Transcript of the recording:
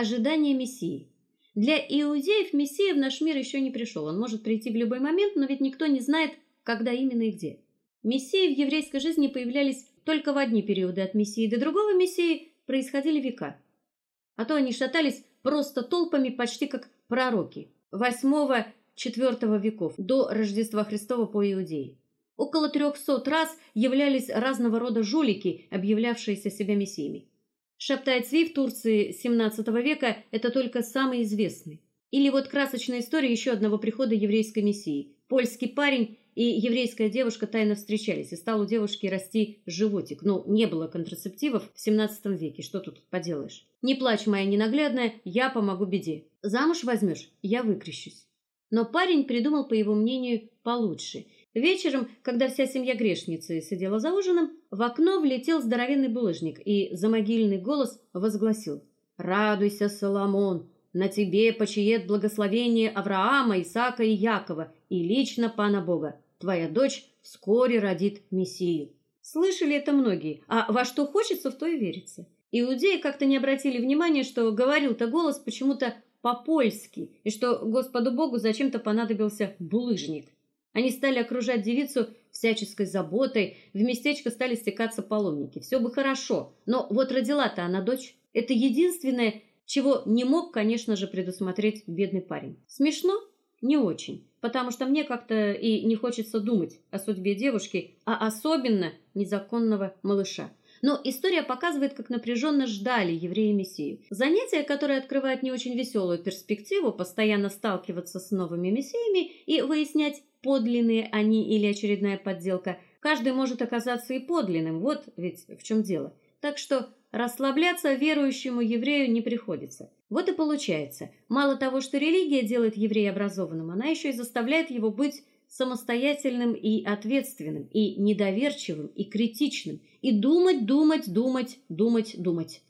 ожидание мессии. Для иудеев мессия в наш мир еще не пришел. Он может прийти в любой момент, но ведь никто не знает, когда именно и где. Мессии в еврейской жизни появлялись только в одни периоды от мессии до другого мессии происходили века. А то они шатались просто толпами, почти как пророки. Восьмого, четвертого веков до Рождества Христова по Иудее. Около трехсот раз являлись разного рода жулики, объявлявшиеся себя мессиями. Шабтай Цви в Турции XVII века это только самый известный. Или вот красочная история еще одного прихода еврейской мессии. Польский парень и еврейская девушка тайно встречались, и стал у девушки расти животик. Ну, не было контрацептивов в XVII веке, что тут поделаешь. Не плачь, моя ненаглядная, я помогу беде. Замуж возьмешь, я выкрещусь. Но парень придумал, по его мнению, получше – Вечером, когда вся семья грешницы сидела за ужином, в окно влетел здоровенный булыжник и за могильный голос возгласил: "Радуйся, Соломон, на тебе почиет благословение Авраама, Исаака и Якова и лично Пана Бога. Твоя дочь вскоре родит Мессию". Слышали это многие, а во что хочется, в то и верится. Иудеи как-то не обратили внимания, что говорил-то голос почему-то по-польски, и что Господу Богу зачем-то понадобился булыжник. Они стали окружать девицу всяческой заботой, в местечко стали стекаться паломники. Все бы хорошо, но вот родила-то она дочь. Это единственное, чего не мог, конечно же, предусмотреть бедный парень. Смешно? Не очень, потому что мне как-то и не хочется думать о судьбе девушки, а особенно незаконного малыша. Но история показывает, как напряженно ждали евреи мессию. Занятие, которое открывает не очень веселую перспективу постоянно сталкиваться с новыми мессиями и выяснять, подлинные они или очередная подделка. Каждый может оказаться и подлинным. Вот ведь в чем дело. Так что расслабляться верующему еврею не приходится. Вот и получается, мало того, что религия делает еврея образованным, она еще и заставляет его быть самостоятельным и ответственным, и недоверчивым, и критичным, и думать, думать, думать, думать, думать.